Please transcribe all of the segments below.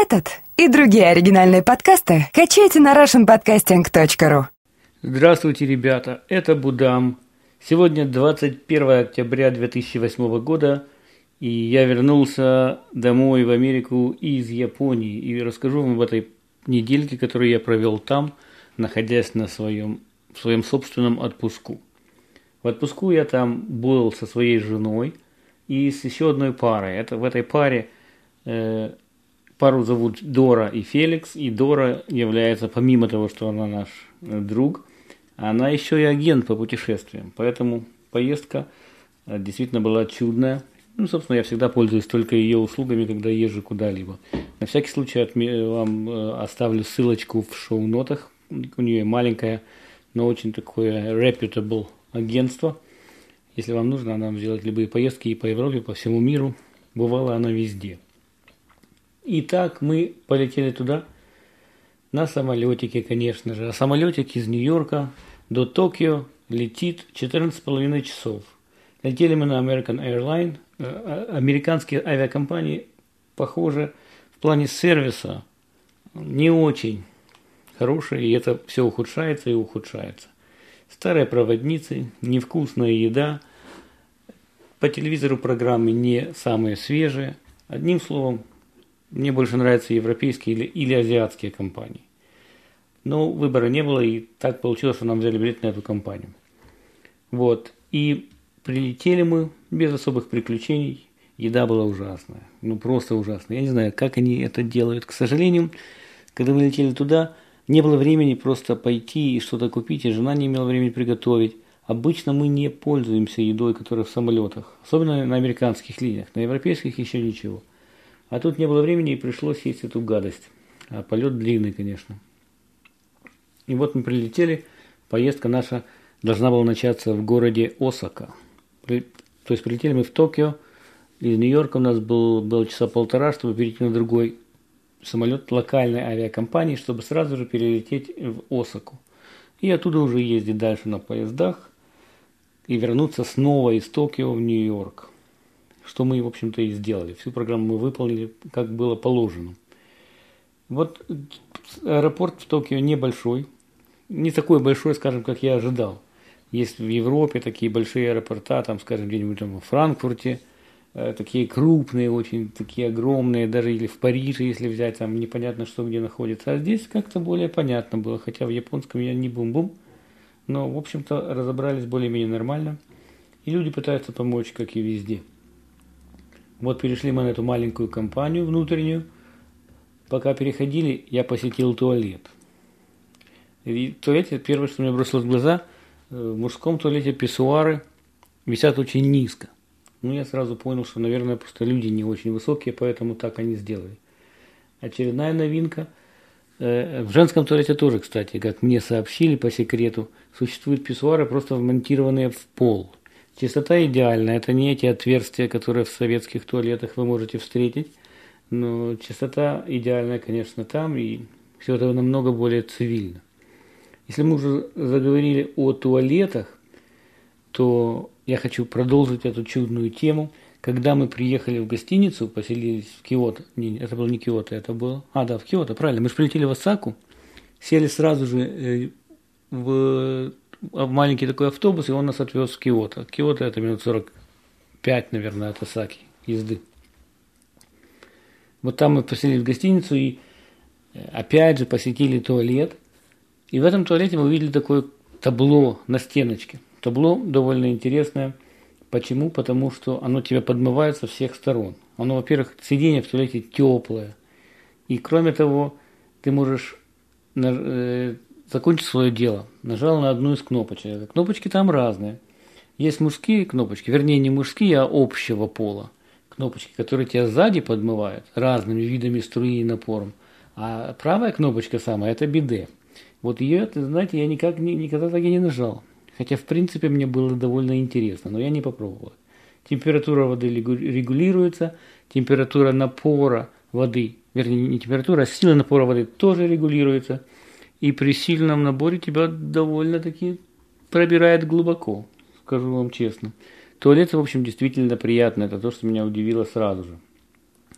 Этот и другие оригинальные подкасты качайте на russianpodcasting.ru Здравствуйте, ребята, это Будам. Сегодня 21 октября 2008 года, и я вернулся домой в Америку из Японии. И расскажу вам об этой недельке, которую я провел там, находясь на своем, в своем собственном отпуску. В отпуску я там был со своей женой и с еще одной парой. Это в этой паре э, Пару зовут Дора и Феликс, и Дора является, помимо того, что она наш э, друг, она еще и агент по путешествиям. Поэтому поездка э, действительно была чудная. Ну, собственно, я всегда пользуюсь только ее услугами, когда езжу куда-либо. На всякий случай вам э, оставлю ссылочку в шоу-нотах. У нее маленькое, но очень такое reputable агентство. Если вам нужно, она вам сделать любые поездки и по Европе, по всему миру. Бывала она везде. Итак, мы полетели туда на самолетике, конечно же. А самолетик из Нью-Йорка до Токио летит 14,5 часов. Летели мы на American Airlines. Э, а, американские авиакомпании, похоже, в плане сервиса не очень хорошие, и это все ухудшается и ухудшается. Старые проводницы, невкусная еда, по телевизору программы не самые свежие. Одним словом, мне больше нравятся европейские или, или азиатские компании. Но выбора не было, и так получилось, что нам взяли билет на эту компанию. Вот. И прилетели мы без особых приключений. Еда была ужасная. Ну, просто ужасная. Я не знаю, как они это делают. К сожалению, когда мы летели туда, не было времени просто пойти и что-то купить, и жена не имела времени приготовить. Обычно мы не пользуемся едой, которая в самолетах, особенно на американских линиях. На европейских еще ничего. А тут не было времени и пришлось есть эту гадость. А полет длинный, конечно. И вот мы прилетели. Поездка наша должна была начаться в городе Осака. То есть прилетели мы в Токио. Из Нью-Йорка у нас был, было часа полтора, чтобы перейти на другой самолет локальной авиакомпании, чтобы сразу же перелететь в Осаку. И оттуда уже ездить дальше на поездах и вернуться снова из Токио в Нью-Йорк что мы, в общем-то, и сделали. Всю программу мы выполнили, как было положено. Вот аэропорт в Токио небольшой, не такой большой, скажем, как я ожидал. Есть в Европе такие большие аэропорта, там, скажем, где-нибудь там в Франкфурте, э, такие крупные, очень такие огромные, даже или в Париже, если взять, там непонятно, что где находится. А здесь как-то более понятно было, хотя в японском я не бум-бум, но, в общем-то, разобрались более-менее нормально. И люди пытаются помочь, как и везде. Вот перешли мы на эту маленькую компанию внутреннюю. Пока переходили, я посетил туалет. И в туалете первое, что мне бросилось в глаза, э, в мужском туалете писсуары висят очень низко. Ну, я сразу понял, что, наверное, просто люди не очень высокие, поэтому так они сделали. Очередная новинка. Э, в женском туалете тоже, кстати, как мне сообщили по секрету, существуют писсуары, просто вмонтированные в пол. Чистота идеальна. Это не эти отверстия, которые в советских туалетах вы можете встретить. Но чистота идеальная, конечно, там, и все это намного более цивильно. Если мы уже заговорили о туалетах, то я хочу продолжить эту чудную тему. Когда мы приехали в гостиницу, поселились в Киото, не, это было не Киото, это было, а да, в Киото, правильно, мы же прилетели в Осаку, сели сразу же э, в маленький такой автобус, и он нас отвез в Киото. Киото это минут 45, наверное, от Осаки езды. Вот там мы поселились в гостиницу и э, опять же посетили туалет. И в этом туалете мы увидели такое табло на стеночке. Табло довольно интересное. Почему? Потому что оно тебя подмывает со всех сторон. Оно, во-первых, сиденье в туалете теплое. И кроме того, ты можешь э, закончить свое дело. Нажал на одну из кнопочек. Кнопочки там разные. Есть мужские кнопочки, вернее не мужские, а общего пола. Кнопочки, которые тебя сзади подмывают разными видами струи и напором. А правая кнопочка самая – это биде. Вот ее, знаете, я никак, никогда так и не нажал. Хотя, в принципе, мне было довольно интересно, но я не попробовал. Температура воды регулируется, температура напора воды, вернее, не температура, а сила напора воды тоже регулируется – и при сильном наборе тебя довольно-таки пробирает глубоко, скажу вам честно. Туалет, в общем, действительно приятный. Это то, что меня удивило сразу же.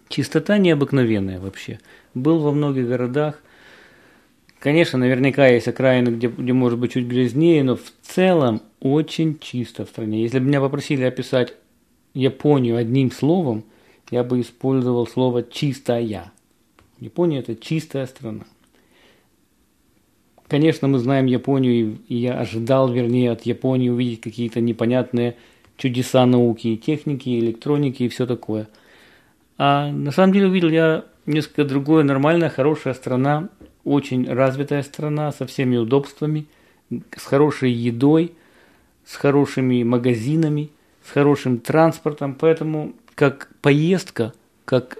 Чистота необыкновенная вообще. Был во многих городах. Конечно, наверняка есть окраины, где, где может быть чуть грязнее, но в целом очень чисто в стране. Если бы меня попросили описать Японию одним словом, я бы использовал слово «чистая». Япония – это чистая страна. Конечно, мы знаем Японию, и я ожидал, вернее, от Японии увидеть какие-то непонятные чудеса науки и техники, и электроники и все такое. А на самом деле увидел я несколько другое, нормальная, хорошая страна, очень развитая страна со всеми удобствами, с хорошей едой, с хорошими магазинами, с хорошим транспортом. Поэтому как поездка, как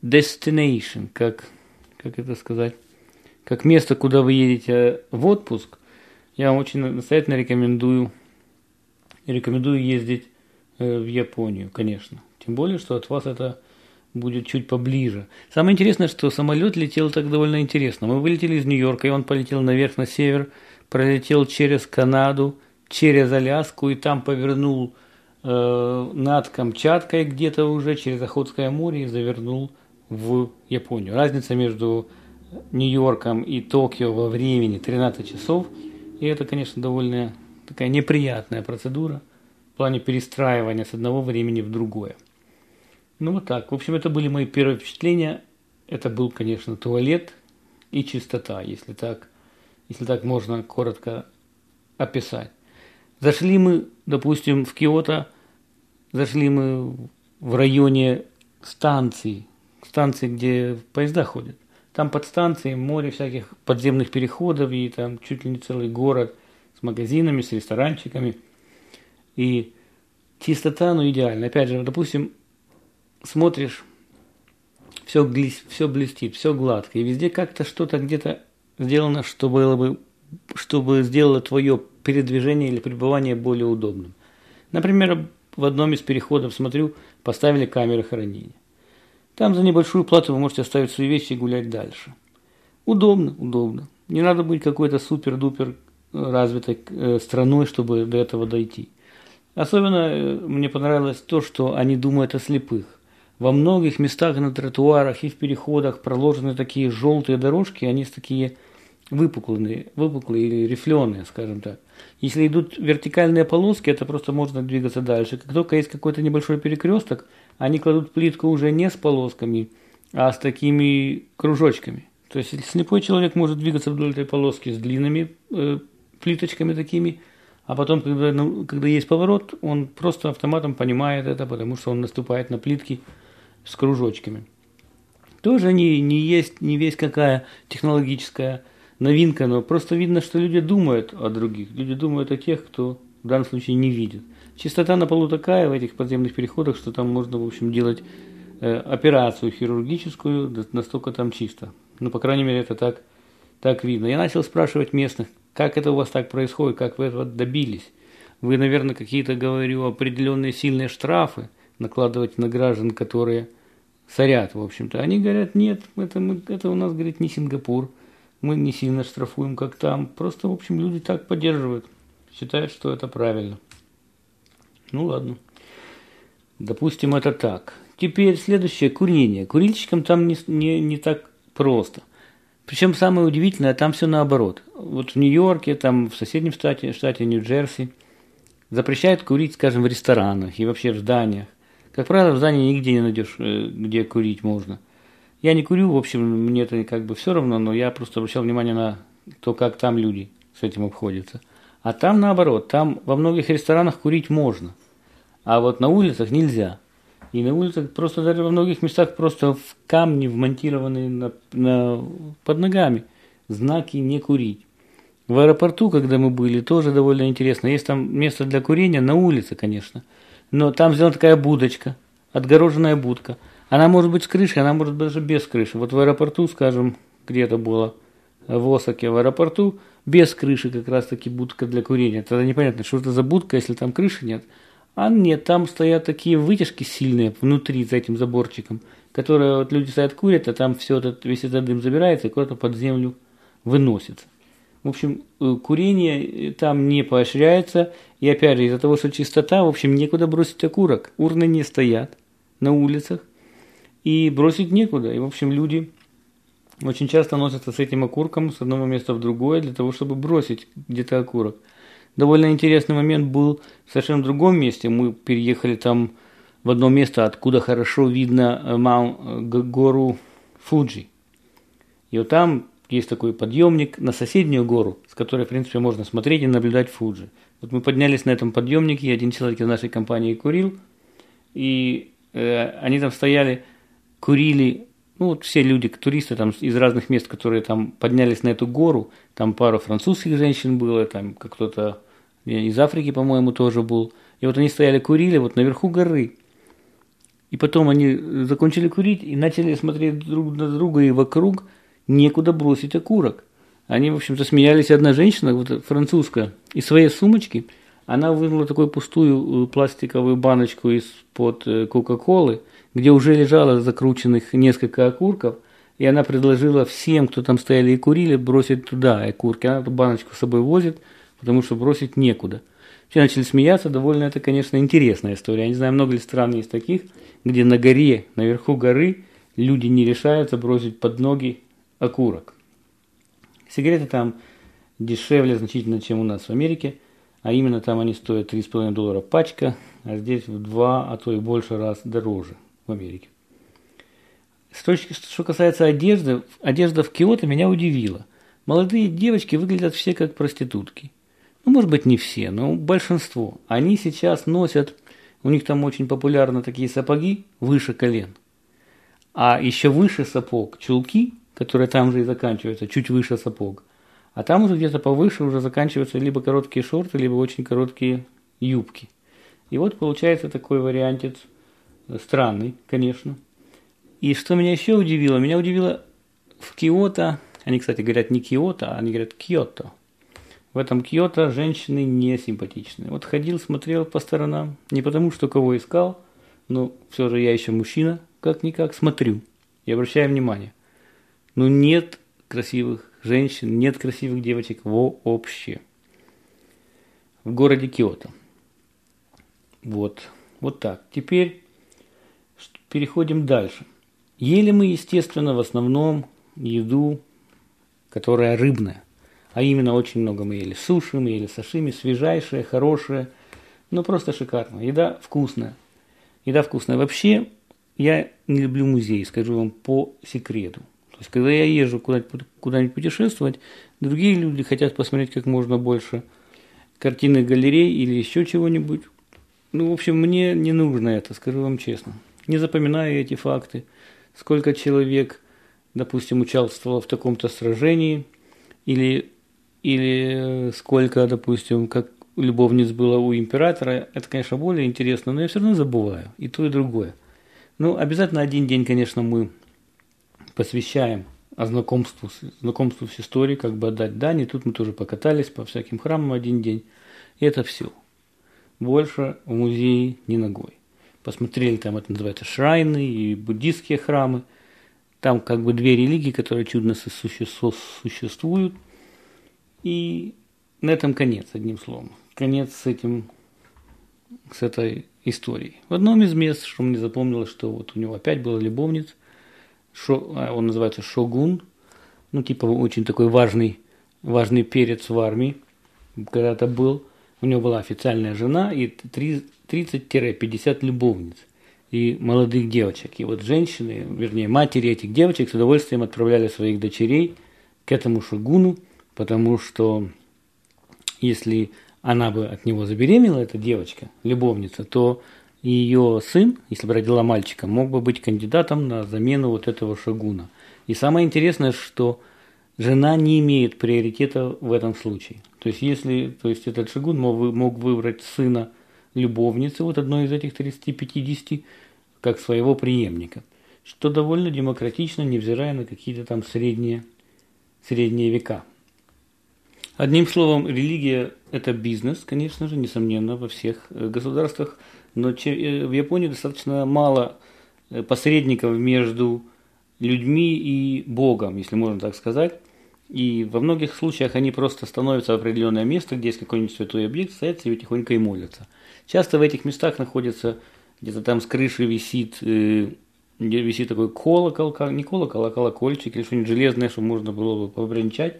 destination, как, как это сказать, как место, куда вы едете в отпуск, я вам очень настоятельно рекомендую, рекомендую ездить э, в Японию, конечно. Тем более, что от вас это будет чуть поближе. Самое интересное, что самолет летел так довольно интересно. Мы вылетели из Нью-Йорка, и он полетел наверх на север, пролетел через Канаду, через Аляску, и там повернул э, над Камчаткой где-то уже через Охотское море и завернул в Японию. Разница между Нью-Йорком и Токио во времени 13 часов. И это, конечно, довольно такая неприятная процедура в плане перестраивания с одного времени в другое. Ну вот так. В общем, это были мои первые впечатления. Это был, конечно, туалет и чистота, если так, если так можно коротко описать. Зашли мы, допустим, в Киото, зашли мы в районе станции, станции, где поезда ходят. Там под станцией море всяких подземных переходов и там чуть ли не целый город с магазинами, с ресторанчиками. И чистота, ну, идеально. Опять же, допустим, смотришь, все, все блестит, все гладко, и везде как-то что-то где-то сделано, что было бы, чтобы сделало твое передвижение или пребывание более удобным. Например, в одном из переходов, смотрю, поставили камеры хранения. Там за небольшую плату вы можете оставить свои вещи и гулять дальше. Удобно, удобно. Не надо быть какой-то супер-дупер развитой э, страной, чтобы до этого дойти. Особенно э, мне понравилось то, что они думают о слепых. Во многих местах на тротуарах и в переходах проложены такие желтые дорожки, они такие выпуклые, выпуклые или рифленые, скажем так. Если идут вертикальные полоски, это просто можно двигаться дальше. Как только есть какой-то небольшой перекресток, они кладут плитку уже не с полосками, а с такими кружочками. То есть слепой человек может двигаться вдоль этой полоски с длинными э, плиточками такими, а потом, когда, ну, когда есть поворот, он просто автоматом понимает это, потому что он наступает на плитки с кружочками. Тоже не, не есть не весь какая технологическая новинка, но просто видно, что люди думают о других. Люди думают о тех, кто в данном случае не видит. Чистота на полу такая в этих подземных переходах, что там можно, в общем, делать э, операцию хирургическую, настолько там чисто. Ну, по крайней мере, это так, так видно. Я начал спрашивать местных, как это у вас так происходит, как вы этого добились. Вы, наверное, какие-то, говорю, определенные сильные штрафы накладывать на граждан, которые сорят, в общем-то. Они говорят, нет, это, мы, это у нас, говорит, не Сингапур мы не сильно штрафуем, как там. Просто, в общем, люди так поддерживают, считают, что это правильно. Ну ладно. Допустим, это так. Теперь следующее – курение. Курильщикам там не, не, не так просто. Причем самое удивительное, там все наоборот. Вот в Нью-Йорке, там в соседнем штате, штате Нью-Джерси, запрещают курить, скажем, в ресторанах и вообще в зданиях. Как правило, в здании нигде не найдешь, э, где курить можно – я не курю, в общем, мне это как бы все равно, но я просто обращал внимание на то, как там люди с этим обходятся. А там наоборот, там во многих ресторанах курить можно, а вот на улицах нельзя. И на улицах просто даже во многих местах просто в камни вмонтированы на, на, под ногами знаки «не курить». В аэропорту, когда мы были, тоже довольно интересно. Есть там место для курения на улице, конечно. Но там сделана такая будочка, отгороженная будка – она может быть с крышей, она может быть даже без крыши. Вот в аэропорту, скажем, где-то было в Осаке в аэропорту, без крыши как раз таки будка для курения. Тогда непонятно, что это за будка, если там крыши нет. А нет, там стоят такие вытяжки сильные внутри за этим заборчиком, которые вот люди стоят курят, а там все этот, весь этот дым забирается и куда-то под землю выносится. В общем, э, курение э, там не поощряется. И опять же, из-за того, что чистота, в общем, некуда бросить окурок. Урны не стоят на улицах. и бросить некуда. И, в общем, люди очень часто носятся с этим окурком с одного места в другое для того, чтобы бросить где-то окурок. Довольно интересный момент был в совершенно другом месте. Мы переехали там в одно место, откуда хорошо видно э, Маун, э, гору Фуджи. И вот там есть такой подъемник на соседнюю гору, с которой, в принципе, можно смотреть и наблюдать Фуджи. Вот мы поднялись на этом подъемнике, и один человек из нашей компании курил, и э, они там стояли, курили, ну вот все люди, туристы там из разных мест, которые там поднялись на эту гору, там пару французских женщин было, там кто-то из Африки, по-моему, тоже был. И вот они стояли, курили вот наверху горы. И потом они закончили курить и начали смотреть друг на друга и вокруг – некуда бросить окурок. Они, в общем-то, смеялись. Одна женщина, вот французская, из своей сумочки, она вынула такую пустую э, пластиковую баночку из-под э, Кока-Колы, где уже лежало закрученных несколько окурков, и она предложила всем, кто там стояли и курили, бросить туда окурки. Она эту баночку с собой возит, потому что бросить некуда. Все начали смеяться, довольно это, конечно, интересная история. Я не знаю, много ли стран есть таких, где на горе, наверху горы, люди не решаются бросить под ноги окурок. Сигареты там дешевле значительно, чем у нас в Америке, а именно там они стоят 3,5 доллара пачка, а здесь в два, а то и больше раз дороже в Америке. С точки, что касается одежды, одежда в Киото меня удивила. Молодые девочки выглядят все как проститутки. Ну, может быть, не все, но большинство. Они сейчас носят, у них там очень популярны такие сапоги выше колен. А еще выше сапог чулки которые там же и заканчиваются, чуть выше сапог. А там уже где-то повыше уже заканчиваются либо короткие шорты, либо очень короткие юбки. И вот получается такой вариантец странный, конечно. И что меня еще удивило? Меня удивило в Киото, они, кстати, говорят не Киото, а они говорят Киото. В этом Киото женщины не симпатичные. Вот ходил, смотрел по сторонам, не потому что кого искал, но все же я еще мужчина, как-никак смотрю и обращаю внимание. Ну нет красивых женщин, нет красивых девочек вообще. В городе Киото. Вот, вот так. Теперь переходим дальше. Ели мы, естественно, в основном еду, которая рыбная. А именно очень много мы ели суши, мы ели сашими, свежайшая, хорошая, ну просто шикарно. Еда вкусная. Еда вкусная. Вообще, я не люблю музеи, скажу вам по секрету есть, когда я езжу куда-нибудь, куда-нибудь путешествовать, другие люди хотят посмотреть как можно больше картины галерей или еще чего-нибудь. Ну, в общем, мне не нужно это, скажу вам честно. Не запоминаю эти факты. Сколько человек, допустим, участвовало в таком-то сражении, или, или сколько, допустим, как любовниц было у императора, это, конечно, более интересно, но я все равно забываю и то, и другое. Ну, обязательно один день, конечно, мы посвящаем знакомству, знакомству с историей, как бы отдать дань. И тут мы тоже покатались по всяким храмам один день. И это все. Больше в музее не ногой. Посмотрели, там это называется шрайны и буддистские храмы. Там как бы две религии, которые чудно существуют. И на этом конец, одним словом. Конец с этим, с этой историей. В одном из мест, что мне запомнилось, что вот у него опять была любовница, шо, а, он называется Шогун, ну, типа очень такой важный, важный перец в армии, когда-то был. У него была официальная жена и 30-50 любовниц и молодых девочек. И вот женщины, вернее, матери этих девочек с удовольствием отправляли своих дочерей к этому шогуну, потому что если она бы от него забеременела, эта девочка, любовница, то ее сын, если бы родила мальчика, мог бы быть кандидатом на замену вот этого шагуна. И самое интересное, что жена не имеет приоритета в этом случае. То есть, если то есть этот шагун мог, мог выбрать сына любовницы, вот одной из этих 30-50, как своего преемника, что довольно демократично, невзирая на какие-то там средние, средние века. Одним словом, религия – это бизнес, конечно же, несомненно, во всех э, государствах – но э, в Японии достаточно мало э, посредников между людьми и Богом, если можно так сказать. И во многих случаях они просто становятся в определенное место, где есть какой-нибудь святой объект, стоят себе тихонько и молятся. Часто в этих местах находится, где-то там с крыши висит, э, где висит такой колокол, не колокол, а колокольчик или что-нибудь железное, чтобы можно было бы побренчать.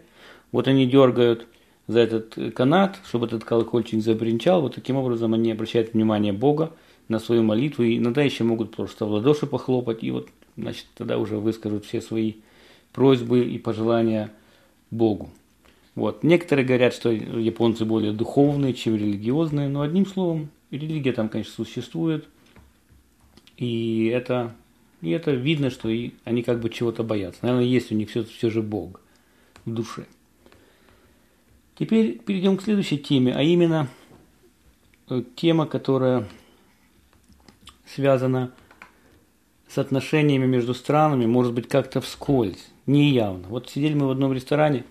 Вот они дергают за этот канат, чтобы этот колокольчик забринчал. Вот таким образом они обращают внимание Бога на свою молитву. И иногда еще могут просто в ладоши похлопать. И вот, значит, тогда уже выскажут все свои просьбы и пожелания Богу. Вот. Некоторые говорят, что японцы более духовные, чем религиозные, но одним словом, религия там, конечно, существует, и это, и это видно, что и они как бы чего-то боятся. Наверное, есть у них все, все же Бог в душе. Теперь перейдем к следующей теме, а именно э, тема, которая связана с отношениями между странами, может быть, как-то вскользь, неявно. Вот сидели мы в одном ресторане.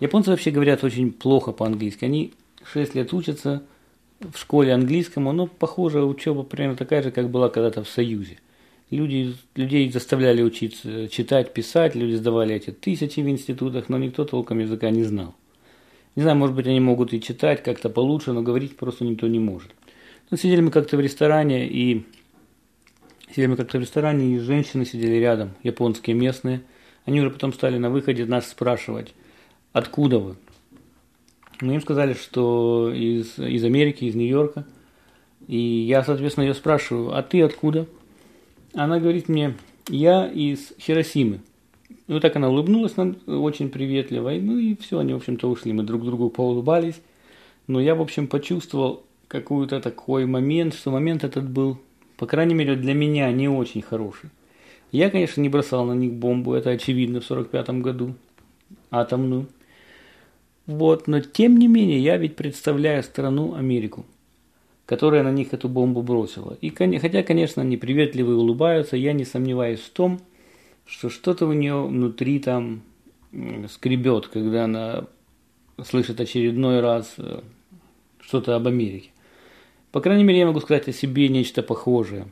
Японцы вообще говорят очень плохо по-английски. Они 6 лет учатся в школе английскому, но, похоже, учеба примерно такая же, как была когда-то в Союзе. Люди, людей заставляли учиться читать, писать, люди сдавали эти тысячи в институтах, но никто толком языка не знал. Не знаю, может быть, они могут и читать как-то получше, но говорить просто никто не может. Ну, сидели мы как-то в ресторане, и сидели мы как-то в ресторане, и женщины сидели рядом, японские местные. Они уже потом стали на выходе нас спрашивать, откуда вы? Мы им сказали, что из, из Америки, из Нью-Йорка. И я, соответственно, ее спрашиваю, а ты откуда? Она говорит мне, я из Хиросимы. Ну, так она улыбнулась нам очень приветливо, и, ну и все, они, в общем-то, ушли. Мы друг другу поулыбались. Но я, в общем, почувствовал какой-то такой момент, что момент этот был, по крайней мере, для меня не очень хороший. Я, конечно, не бросал на них бомбу, это очевидно, в 45 году, атомную. Вот, но тем не менее, я ведь представляю страну Америку, которая на них эту бомбу бросила. И хотя, конечно, они приветливо улыбаются, я не сомневаюсь в том, что что-то у нее внутри там скребет, когда она слышит очередной раз э, что-то об Америке. По крайней мере, я могу сказать о себе нечто похожее.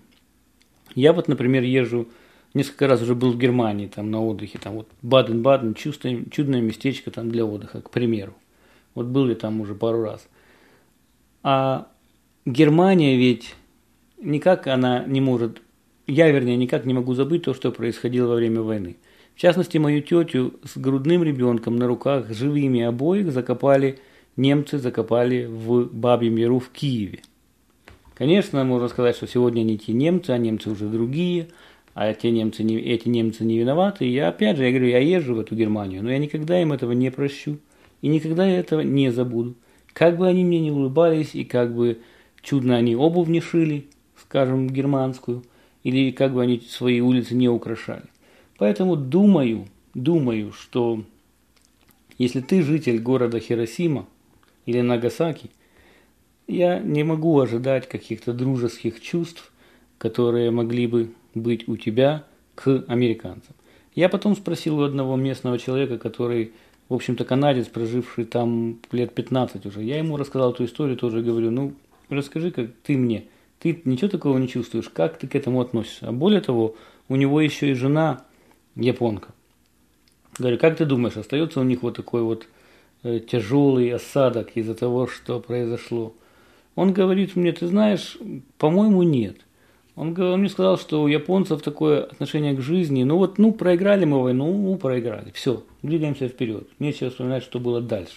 Я вот, например, езжу, несколько раз уже был в Германии, там на отдыхе, там вот Баден-Баден, чудное, местечко там для отдыха, к примеру. Вот был я там уже пару раз. А Германия ведь никак она не может я, вернее, никак не могу забыть то, что происходило во время войны. В частности, мою тетю с грудным ребенком на руках живыми обоих закопали, немцы закопали в Бабьем Яру в Киеве. Конечно, можно сказать, что сегодня не те немцы, а немцы уже другие, а те немцы не, эти немцы не виноваты. И я опять же, я говорю, я езжу в эту Германию, но я никогда им этого не прощу и никогда этого не забуду. Как бы они мне не улыбались и как бы чудно они обувь не шили, скажем, германскую – или как бы они свои улицы не украшали. Поэтому думаю, думаю, что если ты житель города Хиросима или Нагасаки, я не могу ожидать каких-то дружеских чувств, которые могли бы быть у тебя к американцам. Я потом спросил у одного местного человека, который, в общем-то, канадец, проживший там лет 15 уже. Я ему рассказал эту историю, тоже говорю, ну, расскажи, как ты мне, ты ничего такого не чувствуешь, как ты к этому относишься. А более того, у него еще и жена японка. Говорю, как ты думаешь, остается у них вот такой вот э, тяжелый осадок из-за того, что произошло? Он говорит мне, ты знаешь, по-моему, нет. Он, он мне сказал, что у японцев такое отношение к жизни, ну вот, ну, проиграли мы войну, ну, проиграли, все, двигаемся вперед, нечего вспоминать, что было дальше.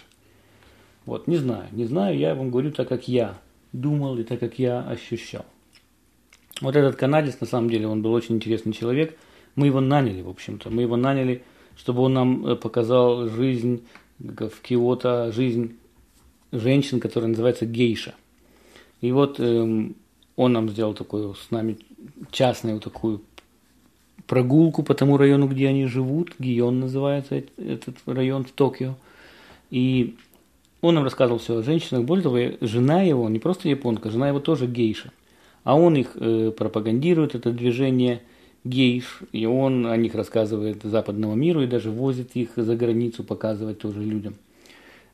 Вот, не знаю, не знаю, я вам говорю так, как я думал и так, как я ощущал. Вот этот канадец, на самом деле, он был очень интересный человек. Мы его наняли, в общем-то. Мы его наняли, чтобы он нам э, показал жизнь в Киото, жизнь женщин, которая называется гейша. И вот эм, он нам сделал такую с нами частную такую прогулку по тому району, где они живут. Гион называется этот район в Токио. И он нам рассказывал все о женщинах. Более того, жена его, не просто японка, жена его тоже гейша. А он их э, пропагандирует, это движение гейш, и он о них рассказывает западному миру и даже возит их за границу показывать тоже людям.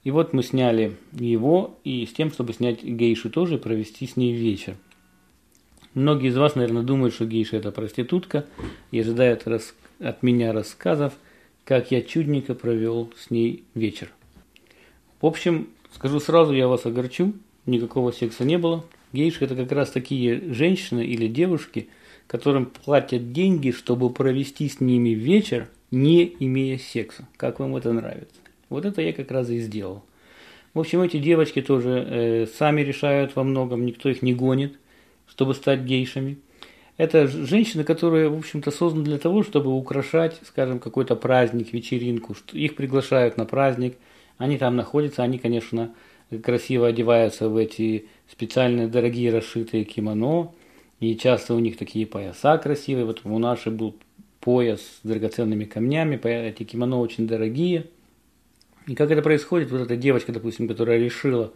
И вот мы сняли его и с тем, чтобы снять гейшу тоже и провести с ней вечер. Многие из вас, наверное, думают, что гейша это проститутка и ожидают рас... от меня рассказов, как я чудненько провел с ней вечер. В общем, скажу сразу, я вас огорчу, никакого секса не было. Гейши это как раз такие женщины или девушки, которым платят деньги, чтобы провести с ними вечер, не имея секса. Как вам это нравится? Вот это я как раз и сделал. В общем, эти девочки тоже э, сами решают во многом, никто их не гонит, чтобы стать гейшами. Это женщины, которые, в общем-то, созданы для того, чтобы украшать, скажем, какой-то праздник, вечеринку. Их приглашают на праздник, они там находятся, они, конечно, красиво одеваются в эти специальные дорогие расшитые кимоно, и часто у них такие пояса красивые. Вот у нашей был пояс с драгоценными камнями, эти кимоно очень дорогие. И как это происходит, вот эта девочка, допустим, которая решила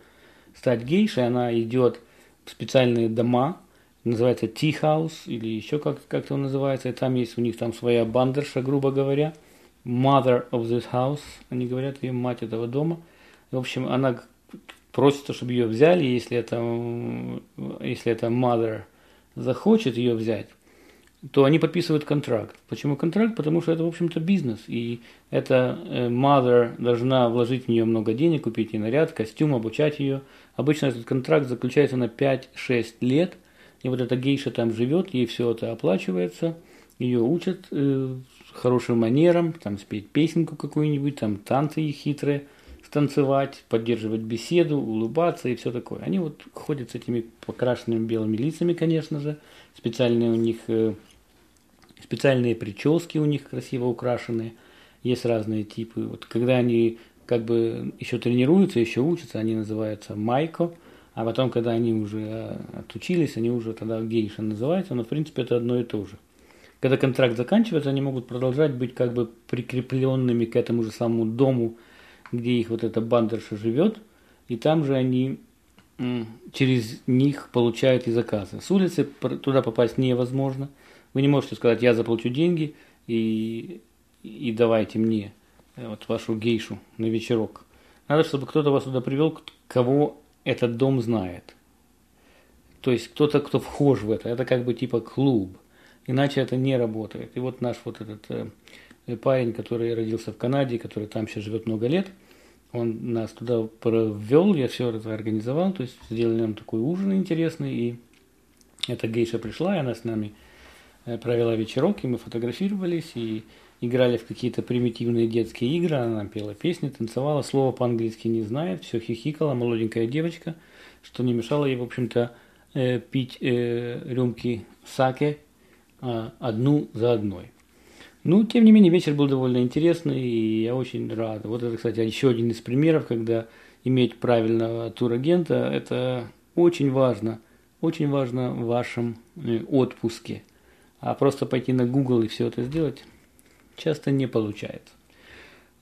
стать гейшей, она идет в специальные дома, называется Tea House, или еще как- как-то он называется, и там есть у них там своя бандерша, грубо говоря, mother of this house, они говорят, ее мать этого дома. В общем, она просится, чтобы ее взяли, если это, если это mother захочет ее взять, то они подписывают контракт. Почему контракт? Потому что это, в общем-то, бизнес. И эта э, mother должна вложить в нее много денег, купить ей наряд, костюм, обучать ее. Обычно этот контракт заключается на 5-6 лет. И вот эта гейша там живет, ей все это оплачивается. Ее учат э, хорошим манерам, там спеть песенку какую-нибудь, там танцы хитрые – танцевать, поддерживать беседу, улыбаться и все такое. Они вот ходят с этими покрашенными белыми лицами, конечно же. Специальные у них э, специальные прически у них красиво украшенные. Есть разные типы. Вот когда они как бы еще тренируются, еще учатся, они называются майко. А потом, когда они уже э, отучились, они уже тогда гейша называются. Но в принципе это одно и то же. Когда контракт заканчивается, они могут продолжать быть как бы прикрепленными к этому же самому дому, где их вот эта бандерша живет, и там же они через них получают и заказы. С улицы туда попасть невозможно. Вы не можете сказать, я заплачу деньги и, и давайте мне э, вот вашу гейшу на вечерок. Надо, чтобы кто-то вас туда привел, кого этот дом знает. То есть кто-то, кто вхож в это. Это как бы типа клуб. Иначе это не работает. И вот наш вот этот э, парень, который родился в Канаде, который там сейчас живет много лет, он нас туда провел, я все это организовал, то есть сделали нам такой ужин интересный, и эта гейша пришла, и она с нами э, провела вечерок, и мы фотографировались, и играли в какие-то примитивные детские игры, она пела песни, танцевала, слова по-английски не знает, все хихикала, молоденькая девочка, что не мешало ей, в общем-то, э, пить э, рюмки саке а, одну за одной. Ну, тем не менее, вечер был довольно интересный, и я очень рад. Вот это, кстати, еще один из примеров, когда иметь правильного турагента, это очень важно. Очень важно в вашем э, отпуске. А просто пойти на Google и все это сделать часто не получается.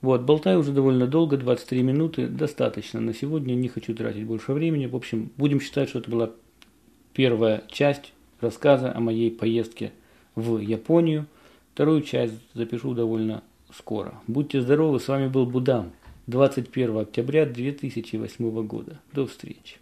Вот, болтаю уже довольно долго, 23 минуты, достаточно на сегодня, не хочу тратить больше времени. В общем, будем считать, что это была первая часть рассказа о моей поездке в Японию – Вторую часть запишу довольно скоро. Будьте здоровы, с вами был Будам. 21 октября 2008 года. До встречи.